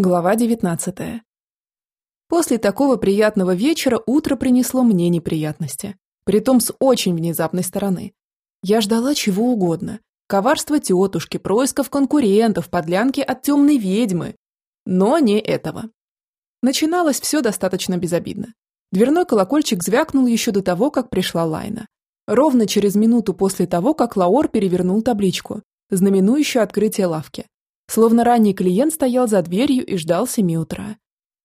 Глава 19. После такого приятного вечера утро принесло мне неприятности, притом с очень внезапной стороны. Я ждала чего угодно. Коварство тетушки, происков конкурентов, подлянки от темной ведьмы. Но не этого. Начиналось все достаточно безобидно. Дверной колокольчик звякнул еще до того, как пришла Лайна. Ровно через минуту после того, как Лаор перевернул табличку, знаменующую открытие лавки. Словно ранний клиент стоял за дверью и ждал семи утра.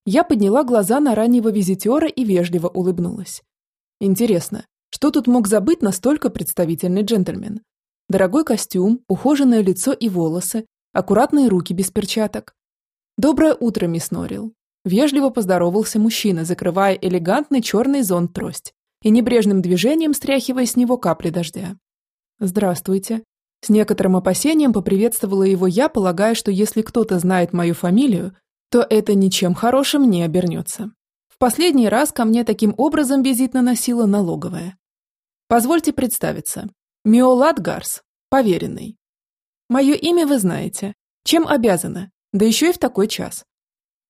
Я подняла глаза на раннего визитера и вежливо улыбнулась. Интересно, что тут мог забыть настолько представительный джентльмен? Дорогой костюм, ухоженное лицо и волосы, аккуратные руки без перчаток. «Доброе утро, мисс Норрил». Вежливо поздоровался мужчина, закрывая элегантный черный зонт-трость и небрежным движением стряхивая с него капли дождя. «Здравствуйте», с некоторым опасением поприветствовала его я, полагая, что если кто-то знает мою фамилию, то это ничем хорошим не обернется. В последний раз ко мне таким образом визит наносила налоговая. Позвольте представиться. Миолат Гарс, поверенный. Мое имя вы знаете. Чем обязана? Да еще и в такой час.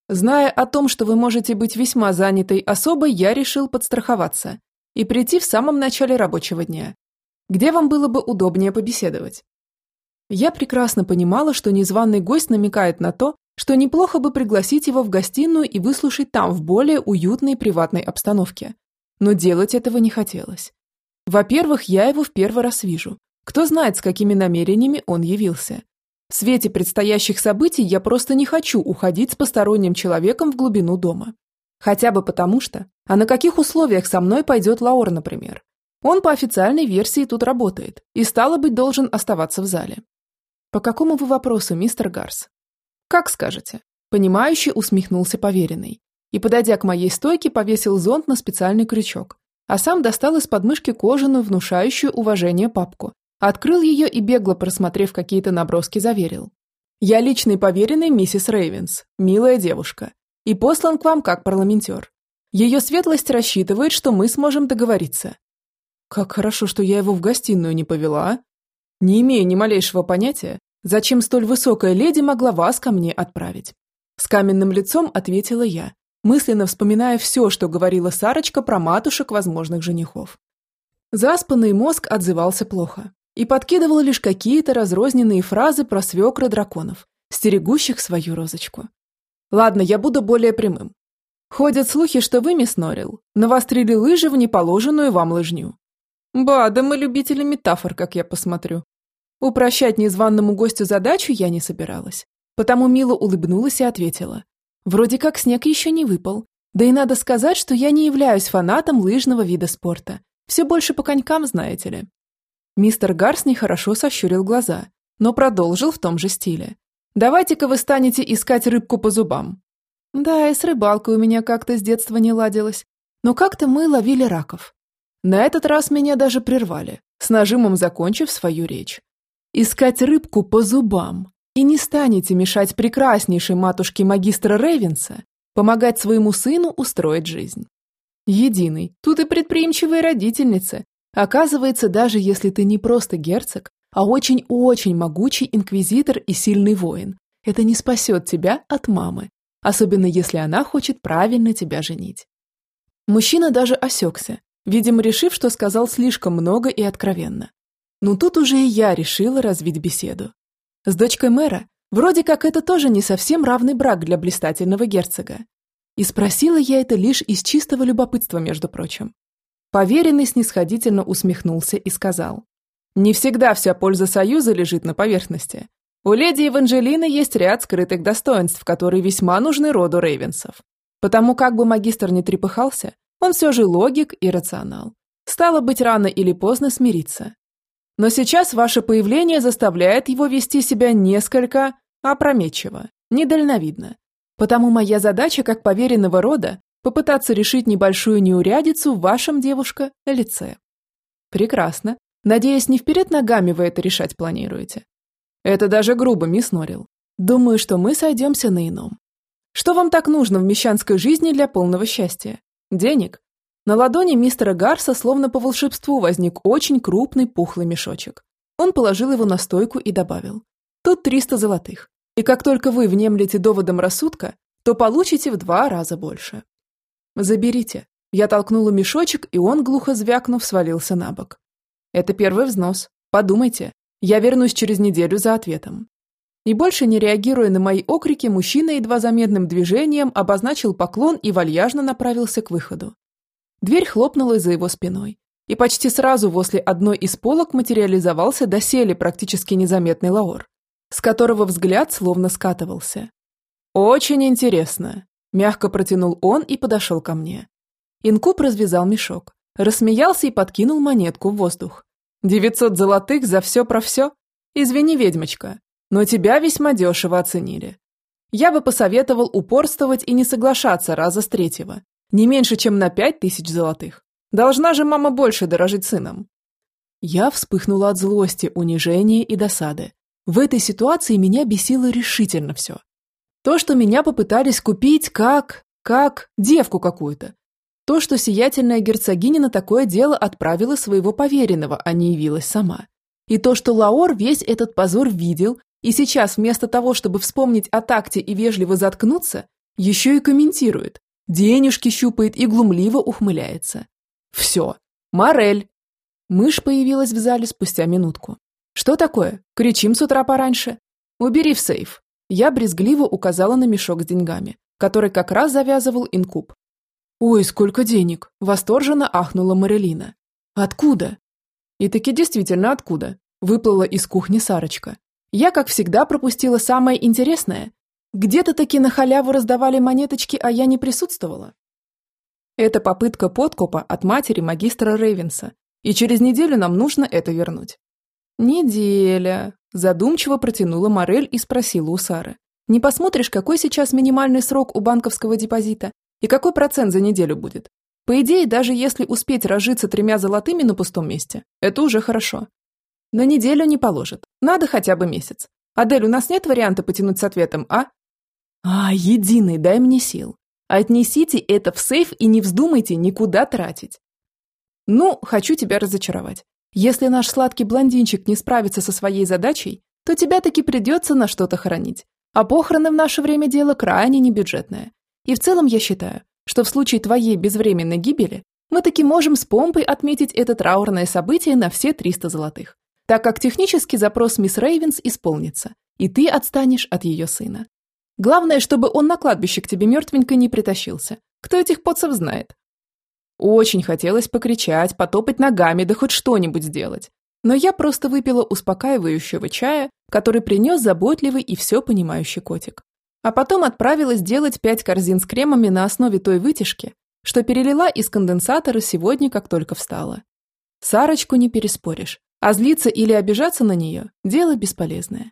Зная о том, что вы можете быть весьма занятой особой, я решил подстраховаться и прийти в самом начале рабочего дня, где вам было бы удобнее побеседовать? Я прекрасно понимала, что незваный гость намекает на то, что неплохо бы пригласить его в гостиную и выслушать там в более уютной приватной обстановке. Но делать этого не хотелось. Во-первых, я его в первый раз вижу. Кто знает, с какими намерениями он явился. В свете предстоящих событий я просто не хочу уходить с посторонним человеком в глубину дома. Хотя бы потому что, а на каких условиях со мной пойдет Лаор, например? Он по официальной версии тут работает и, стало быть, должен оставаться в зале. По какому вы вопросу, мистер Гарс? Как скажете. Понимающе усмехнулся поверенный и, подойдя к моей стойке, повесил зонт на специальный крючок, а сам достал из подмышки кожаную, внушающую уважение папку, открыл ее и, бегло просмотрев какие-то наброски, заверил. «Я личный поверенный миссис Рейвенс, милая девушка, и послан к вам как парламентер. Ее светлость рассчитывает, что мы сможем договориться, как хорошо, что я его в гостиную не повела, а? Не имею ни малейшего понятия, зачем столь высокая леди могла вас ко мне отправить. С каменным лицом ответила я, мысленно вспоминая все, что говорила Сарочка про матушек возможных женихов. Заспанный мозг отзывался плохо и подкидывал лишь какие-то разрозненные фразы про свекра драконов, стерегущих свою розочку. Ладно, я буду более прямым. Ходят слухи, что вы, мисс Норрил, навострили лыжи в неположенную вам лыжню. Ба, да мы любители метафор, как я посмотрю. Упрощать незваному гостю задачу я не собиралась. Потому мило улыбнулась и ответила. Вроде как снег еще не выпал. Да и надо сказать, что я не являюсь фанатом лыжного вида спорта. Все больше по конькам, знаете ли. Мистер Гарс нехорошо сощурил глаза, но продолжил в том же стиле. «Давайте-ка вы станете искать рыбку по зубам». Да, и с рыбалкой у меня как-то с детства не ладилось. Но как-то мы ловили раков. На этот раз меня даже прервали, с нажимом закончив свою речь. Искать рыбку по зубам. И не станете мешать прекраснейшей матушке магистра Рейвенса помогать своему сыну устроить жизнь. Единый, тут и предприимчивая родительница. Оказывается, даже если ты не просто герцог, а очень-очень могучий инквизитор и сильный воин, это не спасет тебя от мамы, особенно если она хочет правильно тебя женить. Мужчина даже осекся, видимо, решив, что сказал слишком много и откровенно. Но тут уже и я решила развить беседу. С дочкой мэра вроде как это тоже не совсем равный брак для блистательного герцога. И спросила я это лишь из чистого любопытства, между прочим. Поверенный снисходительно усмехнулся и сказал. «Не всегда вся польза союза лежит на поверхности. У леди Еванжелины есть ряд скрытых достоинств, которые весьма нужны роду Рейвенсов. Потому как бы магистр не трепыхался, он все же логик и рационал. Стало быть, рано или поздно смириться. Но сейчас ваше появление заставляет его вести себя несколько опрометчиво, недальновидно. Потому моя задача, как поверенного рода, попытаться решить небольшую неурядицу в вашем, девушка, лице. Прекрасно. Надеюсь, не вперед ногами вы это решать планируете. Это даже грубо, мисс Норрил. Думаю, что мы сойдемся на ином. Что вам так нужно в мещанской жизни для полного счастья? Денег? На ладони мистера Гарса словно по волшебству возник очень крупный пухлый мешочек. Он положил его на стойку и добавил. Тут 300 золотых. И как только вы внемлете доводом рассудка, то получите в два раза больше. Заберите. Я толкнула мешочек, и он, глухо звякнув, свалился на бок. Это первый взнос. Подумайте. Я вернусь через неделю за ответом. И больше не реагируя на мои окрики, мужчина едва заметным движением обозначил поклон и вальяжно направился к выходу. Дверь хлопнула за его спиной, и почти сразу возле одной из полок материализовался доселе практически незаметный Лаор, с которого взгляд словно скатывался. «Очень интересно», – мягко протянул он и подошел ко мне. Инкуб развязал мешок, рассмеялся и подкинул монетку в воздух. «Девятьсот золотых за все про все? Извини, ведьмочка, но тебя весьма дешево оценили. Я бы посоветовал упорствовать и не соглашаться раза с третьего. Не меньше, чем на пять тысяч золотых. Должна же мама больше дорожить сыном. Я вспыхнула от злости, унижения и досады. В этой ситуации меня бесило решительно все. То, что меня попытались купить как... как девку какую-то. То, что сиятельная герцогиня на такое дело отправила своего поверенного, а не явилась сама. И то, что Лаор весь этот позор видел и сейчас вместо того, чтобы вспомнить о такте и вежливо заткнуться, еще и комментирует, денежки щупает и глумливо ухмыляется. Все. Морель. Мышь появилась в зале спустя минутку. Что такое? Кричим с утра пораньше. Убери в сейф. Я брезгливо указала на мешок с деньгами, который как раз завязывал инкуб. «Ой, сколько денег!» – восторженно ахнула Марелина. «Откуда?» И таки действительно откуда? Выплыла из кухни Сарочка. Я, как всегда, пропустила самое интересное. Где-то таки на халяву раздавали монеточки, а я не присутствовала. Это попытка подкупа от матери магистра Рейвенса, и через неделю нам нужно это вернуть. Неделя. Задумчиво протянула Морель и спросила у Сары. Не посмотришь, какой сейчас минимальный срок у банковского депозита и какой процент за неделю будет? По идее, даже если успеть разжиться тремя золотыми на пустом месте, это уже хорошо. На неделю не положит. Надо хотя бы месяц. Адель, у нас нет варианта потянуть с ответом, а? А, единый, дай мне сил. Отнесите это в сейф и не вздумайте никуда тратить. Ну, хочу тебя разочаровать. Если наш сладкий блондинчик не справится со своей задачей, то тебя таки придется на что-то хоронить. А похороны в наше время дело крайне небюджетное. И в целом я считаю, что в случае твоей безвременной гибели мы таки можем с помпой отметить это траурное событие на все 300 золотых так как технически запрос мисс Рейвенс исполнится, и ты отстанешь от ее сына. Главное, чтобы он на кладбище к тебе мертвенько не притащился. Кто этих поцев знает? Очень хотелось покричать, потопать ногами, да хоть что-нибудь сделать. Но я просто выпила успокаивающего чая, который принес заботливый и все понимающий котик. А потом отправилась делать пять корзин с кремами на основе той вытяжки, что перелила из конденсатора сегодня, как только встала. Сарочку не переспоришь. А злиться или обижаться на нее – дело бесполезное.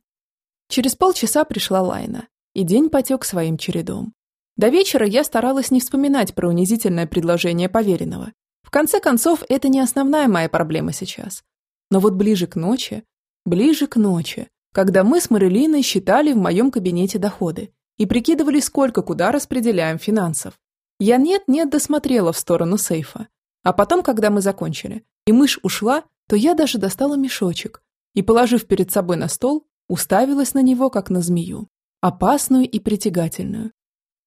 Через полчаса пришла Лайна, и день потек своим чередом. До вечера я старалась не вспоминать про унизительное предложение поверенного. В конце концов, это не основная моя проблема сейчас. Но вот ближе к ночи, ближе к ночи, когда мы с Марилиной считали в моем кабинете доходы и прикидывали, сколько куда распределяем финансов, я нет-нет досмотрела в сторону сейфа. А потом, когда мы закончили, и мышь ушла, то я даже достала мешочек и, положив перед собой на стол, уставилась на него, как на змею, опасную и притягательную.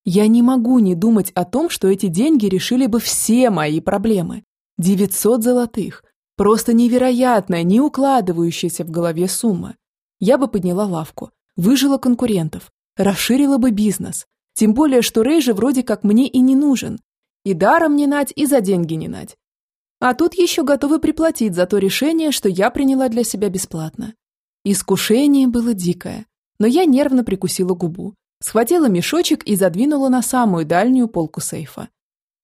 Я не могу не думать о том, что эти деньги решили бы все мои проблемы. 900 золотых. Просто невероятная, не укладывающаяся в голове сумма. Я бы подняла лавку, выжила конкурентов, расширила бы бизнес. Тем более, что Рей же вроде как мне и не нужен. И даром не нать, и за деньги не нать. А тут еще готовы приплатить за то решение, что я приняла для себя бесплатно. Искушение было дикое, но я нервно прикусила губу, схватила мешочек и задвинула на самую дальнюю полку сейфа.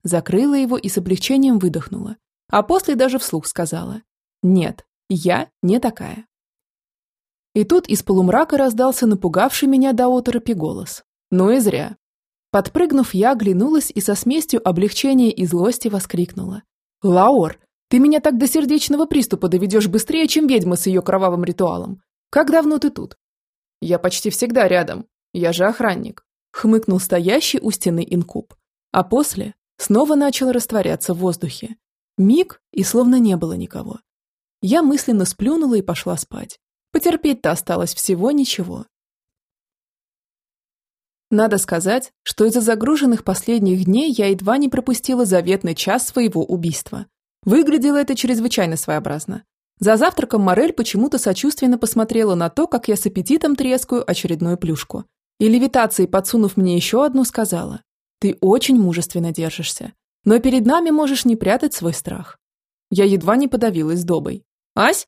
Закрыла его и с облегчением выдохнула, а после даже вслух сказала «Нет, я не такая». И тут из полумрака раздался напугавший меня до оторопи голос. Ну и зря. Подпрыгнув, я оглянулась и со смесью облегчения и злости воскликнула. «Лаор, ты меня так до сердечного приступа доведешь быстрее, чем ведьма с ее кровавым ритуалом. Как давно ты тут?» «Я почти всегда рядом. Я же охранник», — хмыкнул стоящий у стены инкуб. А после снова начал растворяться в воздухе. Миг, и словно не было никого. Я мысленно сплюнула и пошла спать. Потерпеть-то осталось всего ничего. Надо сказать, что из-за загруженных последних дней я едва не пропустила заветный час своего убийства. Выглядело это чрезвычайно своеобразно. За завтраком Морель почему-то сочувственно посмотрела на то, как я с аппетитом трескаю очередную плюшку. И левитацией, подсунув мне еще одну, сказала, «Ты очень мужественно держишься, но перед нами можешь не прятать свой страх». Я едва не подавилась добой. «Ась?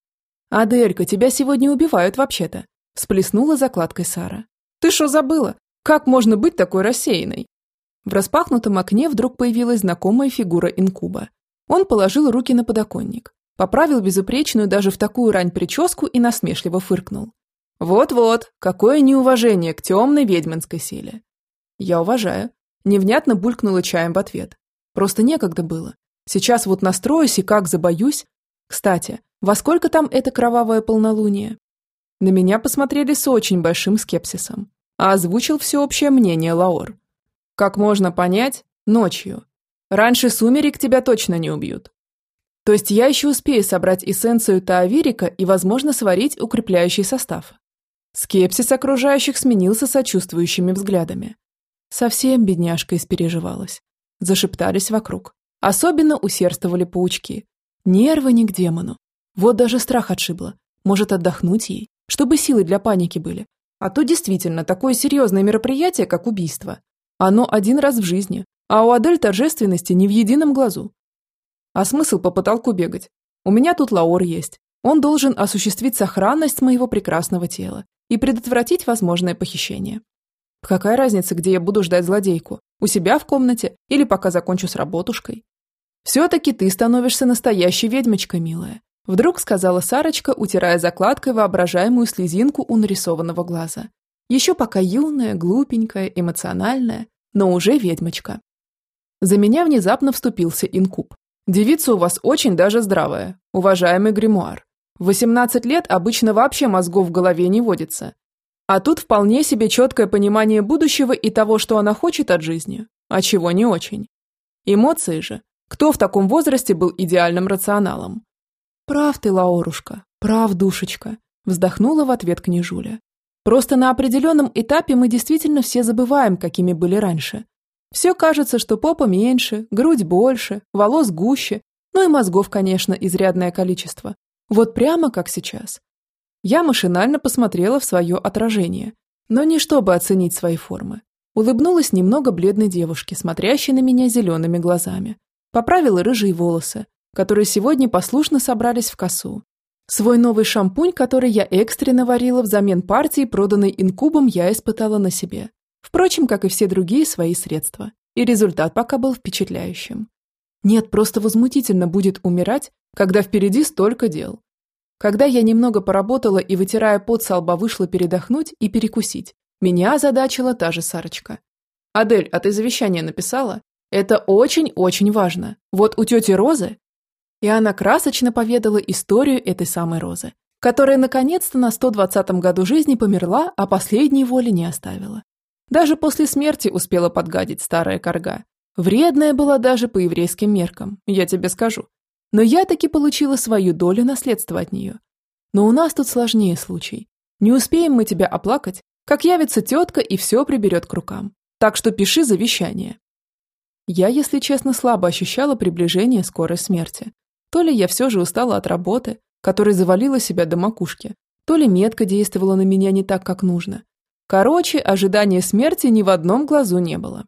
Аделька, тебя сегодня убивают вообще-то», всплеснула закладкой Сара. «Ты что забыла? Как можно быть такой рассеянной?» В распахнутом окне вдруг появилась знакомая фигура инкуба. Он положил руки на подоконник, поправил безупречную даже в такую рань прическу и насмешливо фыркнул. Вот-вот, какое неуважение к темной ведьминской силе. Я уважаю. Невнятно булькнула чаем в ответ. Просто некогда было. Сейчас вот настроюсь и как забоюсь. Кстати, во сколько там это кровавое полнолуние? На меня посмотрели с очень большим скепсисом, а озвучил всеобщее мнение Лаор. Как можно понять, ночью. Раньше сумерек тебя точно не убьют. То есть я еще успею собрать эссенцию таавирика и, возможно, сварить укрепляющий состав. Скепсис окружающих сменился сочувствующими взглядами. Совсем бедняжка испереживалась. Зашептались вокруг. Особенно усердствовали паучки. Нервы не к демону. Вот даже страх отшибло. Может отдохнуть ей, чтобы силы для паники были. А то действительно такое серьезное мероприятие, как убийство. Оно один раз в жизни, а у Адель торжественности ни в едином глазу. А смысл по потолку бегать? У меня тут Лаор есть. Он должен осуществить сохранность моего прекрасного тела и предотвратить возможное похищение. Какая разница, где я буду ждать злодейку? У себя в комнате или пока закончу с работушкой? Все-таки ты становишься настоящей ведьмочкой, милая. Вдруг сказала Сарочка, утирая закладкой воображаемую слезинку у нарисованного глаза. Еще пока юная, глупенькая, эмоциональная, но уже ведьмочка. За меня внезапно вступился инкуб. Девица у вас очень даже здравая, уважаемый гримуар. В 18 лет обычно вообще мозгов в голове не водится. А тут вполне себе четкое понимание будущего и того, что она хочет от жизни, а чего не очень. Эмоции же. Кто в таком возрасте был идеальным рационалом? «Прав ты, Лаурушка, прав, душечка», вздохнула в ответ княжуля. «Просто на определенном этапе мы действительно все забываем, какими были раньше. Все кажется, что попа меньше, грудь больше, волос гуще, ну и мозгов, конечно, изрядное количество. Вот прямо как сейчас. Я машинально посмотрела в свое отражение, но не чтобы оценить свои формы. Улыбнулась немного бледной девушке, смотрящей на меня зелеными глазами. Поправила рыжие волосы, которые сегодня послушно собрались в косу. Свой новый шампунь, который я экстренно варила взамен партии, проданной инкубом, я испытала на себе. Впрочем, как и все другие свои средства. И результат пока был впечатляющим. Нет, просто возмутительно будет умирать, когда впереди столько дел. Когда я немного поработала и, вытирая пот со лба, вышла передохнуть и перекусить, меня озадачила та же Сарочка. «Адель, а ты завещание написала? Это очень-очень важно. Вот у тети Розы...» И она красочно поведала историю этой самой Розы, которая наконец-то на 120-м году жизни померла, а последней воли не оставила. Даже после смерти успела подгадить старая корга. Вредная была даже по еврейским меркам, я тебе скажу. Но я таки получила свою долю наследства от нее. Но у нас тут сложнее случай. Не успеем мы тебя оплакать, как явится тетка и все приберет к рукам. Так что пиши завещание. Я, если честно, слабо ощущала приближение скорой смерти. То ли я все же устала от работы, которой завалила себя до макушки, то ли метка действовала на меня не так, как нужно. Короче, ожидания смерти ни в одном глазу не было.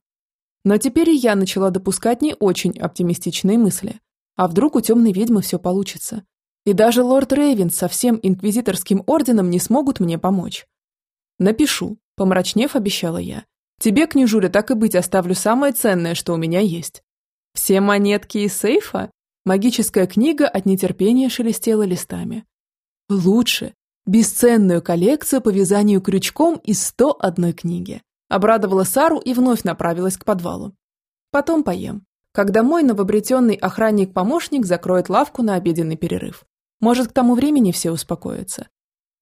Но теперь и я начала допускать не очень оптимистичные мысли. А вдруг у темной ведьмы все получится? И даже лорд Рейвен со всем инквизиторским орденом не смогут мне помочь. Напишу, помрачнев, обещала я. Тебе, княжуля, так и быть, оставлю самое ценное, что у меня есть. Все монетки из сейфа? Магическая книга от нетерпения шелестела листами. Лучше. Бесценную коллекцию по вязанию крючком из 101 книги. Обрадовала Сару и вновь направилась к подвалу. Потом поем когда мой новобретенный охранник-помощник закроет лавку на обеденный перерыв. Может, к тому времени все успокоятся.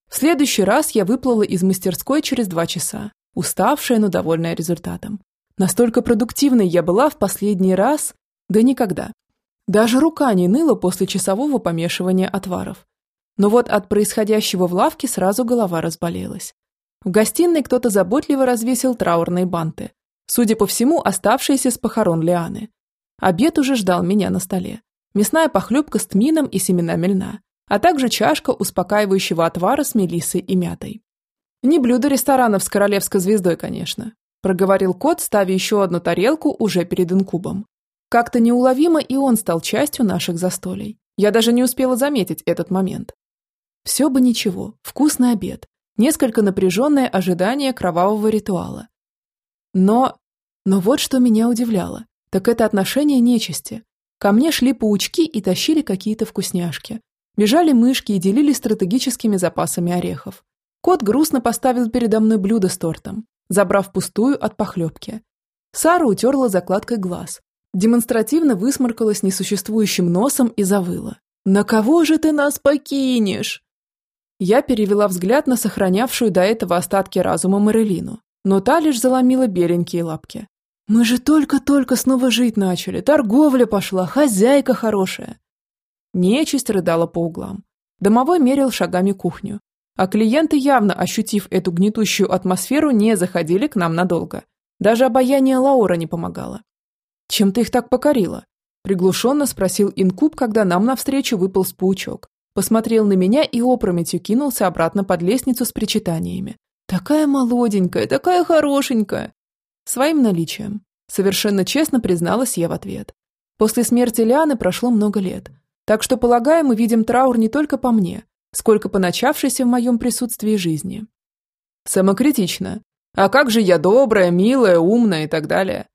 В следующий раз я выплыла из мастерской через два часа, уставшая, но довольная результатом. Настолько продуктивной я была в последний раз, да никогда. Даже рука не ныла после часового помешивания отваров. Но вот от происходящего в лавке сразу голова разболелась. В гостиной кто-то заботливо развесил траурные банты, судя по всему, оставшиеся с похорон Лианы. Обед уже ждал меня на столе. Мясная похлебка с тмином и семенами льна, а также чашка успокаивающего отвара с мелиссой и мятой. Не блюдо ресторанов с королевской звездой, конечно, проговорил кот, ставя еще одну тарелку уже перед инкубом. Как-то неуловимо и он стал частью наших застолий. Я даже не успела заметить этот момент. Все бы ничего, вкусный обед, несколько напряженное ожидание кровавого ритуала. Но... Но вот что меня удивляло, так это отношение нечисти. Ко мне шли паучки и тащили какие-то вкусняшки. Бежали мышки и делились стратегическими запасами орехов. Кот грустно поставил передо мной блюдо с тортом, забрав пустую от похлебки. Сара утерла закладкой глаз, демонстративно высморкалась несуществующим носом и завыла. «На кого же ты нас покинешь?» Я перевела взгляд на сохранявшую до этого остатки разума Марелину, но та лишь заломила беленькие лапки. «Мы же только-только снова жить начали, торговля пошла, хозяйка хорошая». Нечисть рыдала по углам. Домовой мерил шагами кухню, а клиенты, явно ощутив эту гнетущую атмосферу, не заходили к нам надолго. Даже обаяние Лаура не помогало. «Чем ты их так покорила?» Приглушенно спросил Инкуб, когда нам навстречу выпал паучок посмотрел на меня и опрометью кинулся обратно под лестницу с причитаниями. «Такая молоденькая, такая хорошенькая!» Своим наличием. Совершенно честно призналась я в ответ. После смерти Лианы прошло много лет, так что, полагаю, мы видим траур не только по мне, сколько по начавшейся в моем присутствии жизни. Самокритично. А как же я добрая, милая, умная и так далее?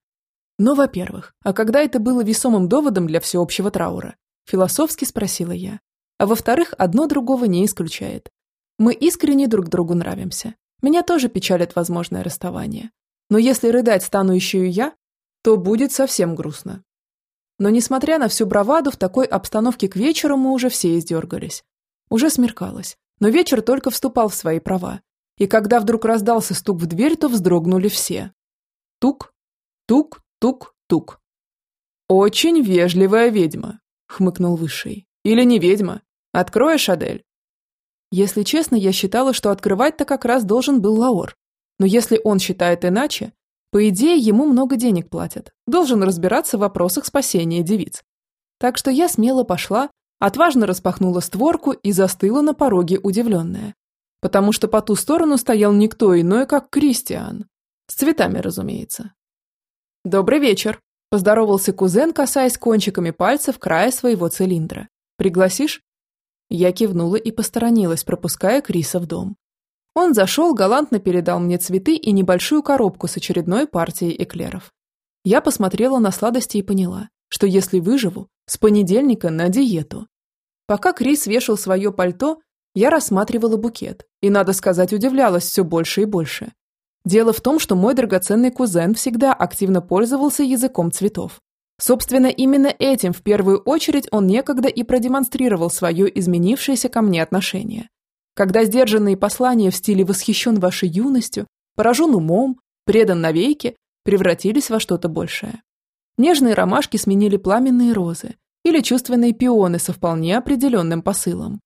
Но, во-первых, а когда это было весомым доводом для всеобщего траура? Философски спросила я. А во-вторых, одно другого не исключает. Мы искренне друг другу нравимся. Меня тоже печалит возможное расставание. Но если рыдать стану еще и я, то будет совсем грустно. Но несмотря на всю браваду, в такой обстановке к вечеру мы уже все издергались. Уже смеркалось, но вечер только вступал в свои права. И когда вдруг раздался стук в дверь, то вздрогнули все. Тук, тук, тук, тук. «Очень вежливая ведьма», — хмыкнул Высший. «Или не ведьма, Откроешь, Адель?» Если честно, я считала, что открывать-то как раз должен был Лаор. Но если он считает иначе, по идее, ему много денег платят. Должен разбираться в вопросах спасения девиц. Так что я смело пошла, отважно распахнула створку и застыла на пороге удивленная. Потому что по ту сторону стоял никто иной, как Кристиан. С цветами, разумеется. «Добрый вечер», – поздоровался кузен, касаясь кончиками пальцев края своего цилиндра. «Пригласишь?» Я кивнула и посторонилась, пропуская Криса в дом. Он зашел, галантно передал мне цветы и небольшую коробку с очередной партией эклеров. Я посмотрела на сладости и поняла, что если выживу, с понедельника на диету. Пока Крис вешал свое пальто, я рассматривала букет, и, надо сказать, удивлялась все больше и больше. Дело в том, что мой драгоценный кузен всегда активно пользовался языком цветов. Собственно, именно этим в первую очередь он некогда и продемонстрировал свое изменившееся ко мне отношение. Когда сдержанные послания в стиле «восхищен вашей юностью», «поражен умом», «предан навеки» превратились во что-то большее. Нежные ромашки сменили пламенные розы или чувственные пионы со вполне определенным посылом.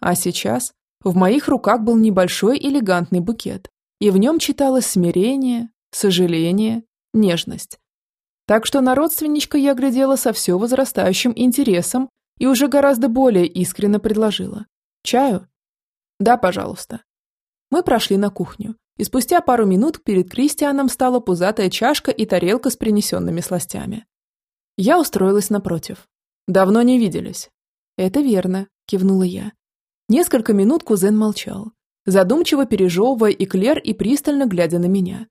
А сейчас в моих руках был небольшой элегантный букет, и в нем читалось смирение, сожаление, нежность. Так что на родственничка я глядела со все возрастающим интересом и уже гораздо более искренне предложила. «Чаю?» «Да, пожалуйста». Мы прошли на кухню, и спустя пару минут перед Кристианом стала пузатая чашка и тарелка с принесенными сластями. Я устроилась напротив. «Давно не виделись». «Это верно», – кивнула я. Несколько минут кузен молчал, задумчиво пережевывая эклер и пристально глядя на меня.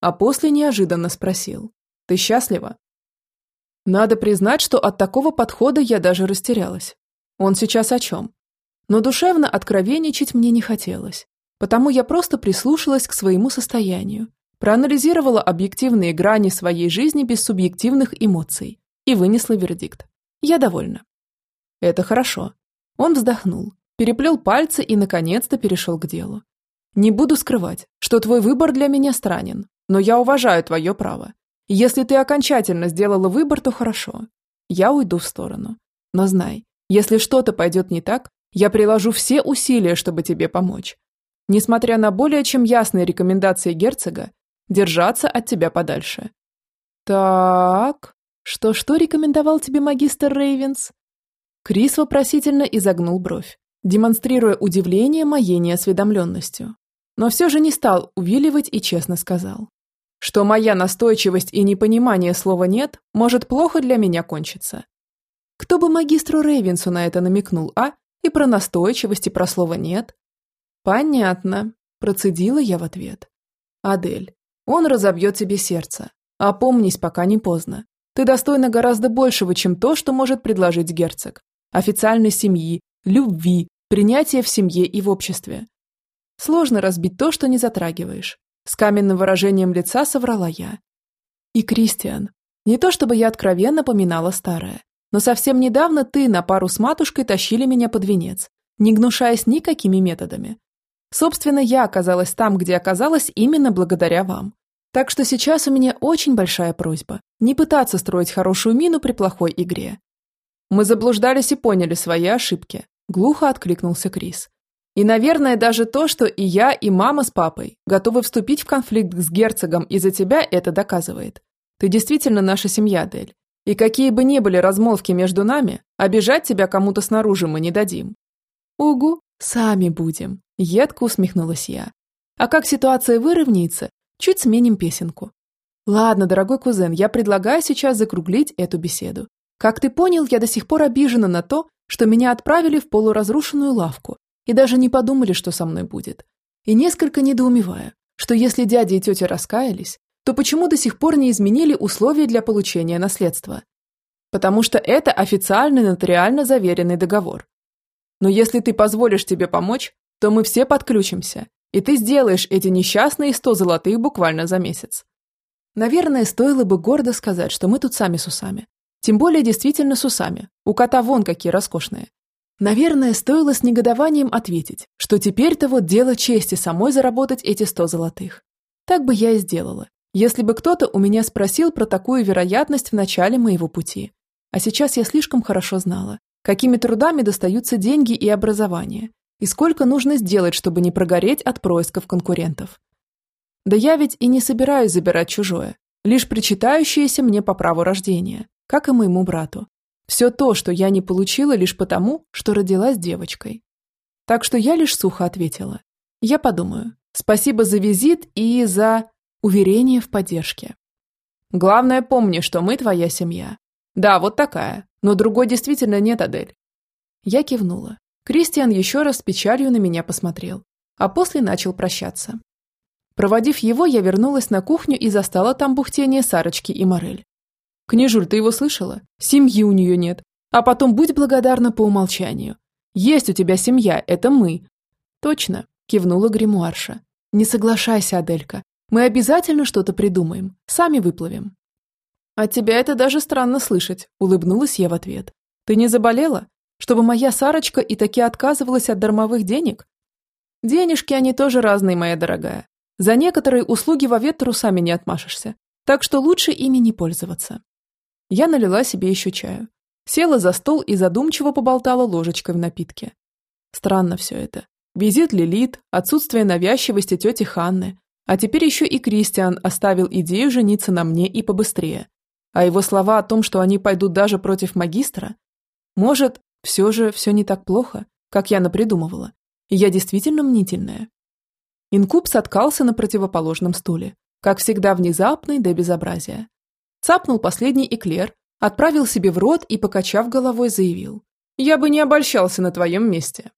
А после неожиданно спросил. Ты счастлива?» Надо признать, что от такого подхода я даже растерялась. Он сейчас о чем? Но душевно откровенничать мне не хотелось, потому я просто прислушалась к своему состоянию, проанализировала объективные грани своей жизни без субъективных эмоций и вынесла вердикт. Я довольна. Это хорошо. Он вздохнул, переплел пальцы и наконец-то перешел к делу. Не буду скрывать, что твой выбор для меня странен, но я уважаю твое право если ты окончательно сделала выбор, то хорошо. Я уйду в сторону. Но знай, если что-то пойдет не так, я приложу все усилия, чтобы тебе помочь. несмотря на более чем ясные рекомендации герцога, держаться от тебя подальше. Так, что-что рекомендовал тебе магистр Рейвенс? Крис вопросительно изогнул бровь, демонстрируя удивление моей неосведомленностью. Но все же не стал увиливать и честно сказал, что моя настойчивость и непонимание слова «нет» может плохо для меня кончиться. Кто бы магистру Рейвенсу на это намекнул, а? И про настойчивость, и про слово «нет». Понятно, процедила я в ответ. Адель, он разобьет тебе сердце. Опомнись, пока не поздно. Ты достойна гораздо большего, чем то, что может предложить герцог. Официальной семьи, любви, принятия в семье и в обществе. Сложно разбить то, что не затрагиваешь. С каменным выражением лица соврала я. И Кристиан. Не то чтобы я откровенно поминала старое, но совсем недавно ты на пару с матушкой тащили меня под венец, не гнушаясь никакими методами. Собственно, я оказалась там, где оказалась именно благодаря вам. Так что сейчас у меня очень большая просьба не пытаться строить хорошую мину при плохой игре. Мы заблуждались и поняли свои ошибки, глухо откликнулся Крис. И, наверное, даже то, что и я, и мама с папой готовы вступить в конфликт с герцогом из-за тебя, это доказывает. Ты действительно наша семья, Дель. И какие бы ни были размолвки между нами, обижать тебя кому-то снаружи мы не дадим. Угу, сами будем, едко усмехнулась я. А как ситуация выровняется, чуть сменим песенку. Ладно, дорогой кузен, я предлагаю сейчас закруглить эту беседу. Как ты понял, я до сих пор обижена на то, что меня отправили в полуразрушенную лавку и даже не подумали, что со мной будет. И несколько недоумеваю, что если дядя и тетя раскаялись, то почему до сих пор не изменили условия для получения наследства? Потому что это официальный нотариально заверенный договор. Но если ты позволишь тебе помочь, то мы все подключимся, и ты сделаешь эти несчастные сто золотых буквально за месяц. Наверное, стоило бы гордо сказать, что мы тут сами с усами. Тем более действительно с усами. У кота вон какие роскошные. Наверное, стоило с негодованием ответить, что теперь-то вот дело чести самой заработать эти сто золотых. Так бы я и сделала, если бы кто-то у меня спросил про такую вероятность в начале моего пути. А сейчас я слишком хорошо знала, какими трудами достаются деньги и образование, и сколько нужно сделать, чтобы не прогореть от происков конкурентов. Да я ведь и не собираюсь забирать чужое, лишь причитающееся мне по праву рождения, как и моему брату. Все то, что я не получила лишь потому, что родилась девочкой. Так что я лишь сухо ответила. Я подумаю. Спасибо за визит и за уверение в поддержке. Главное, помни, что мы твоя семья. Да, вот такая, но другой действительно нет, Адель. Я кивнула. Кристиан еще раз с печалью на меня посмотрел, а после начал прощаться. Проводив его, я вернулась на кухню и застала там бухтение Сарочки и Морель. «Княжуль, ты его слышала? Семьи у нее нет. А потом будь благодарна по умолчанию. Есть у тебя семья, это мы». «Точно», – кивнула гримуарша. «Не соглашайся, Аделька. Мы обязательно что-то придумаем. Сами выплывем». «От тебя это даже странно слышать», – улыбнулась я в ответ. «Ты не заболела? Чтобы моя Сарочка и таки отказывалась от дармовых денег?» «Денежки, они тоже разные, моя дорогая. За некоторые услуги в ветру сами не отмашешься, так что лучше ими не пользоваться». Я налила себе еще чаю. Села за стол и задумчиво поболтала ложечкой в напитке. Странно все это. Визит Лилит, отсутствие навязчивости тети Ханны, а теперь еще и Кристиан оставил идею жениться на мне и побыстрее. А его слова о том, что они пойдут даже против магистра? Может, все же все не так плохо, как я напридумывала. И я действительно мнительная. Инкуб соткался на противоположном стуле, как всегда внезапный до безобразия. Цапнул последний эклер, отправил себе в рот и, покачав головой, заявил. «Я бы не обольщался на твоем месте».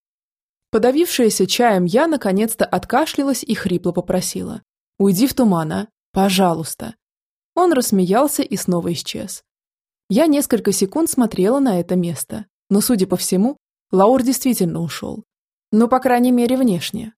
Подавившаяся чаем я наконец-то откашлялась и хрипло попросила. «Уйди в туман, а? Пожалуйста». Он рассмеялся и снова исчез. Я несколько секунд смотрела на это место, но, судя по всему, Лаур действительно ушел. Ну, по крайней мере, внешне.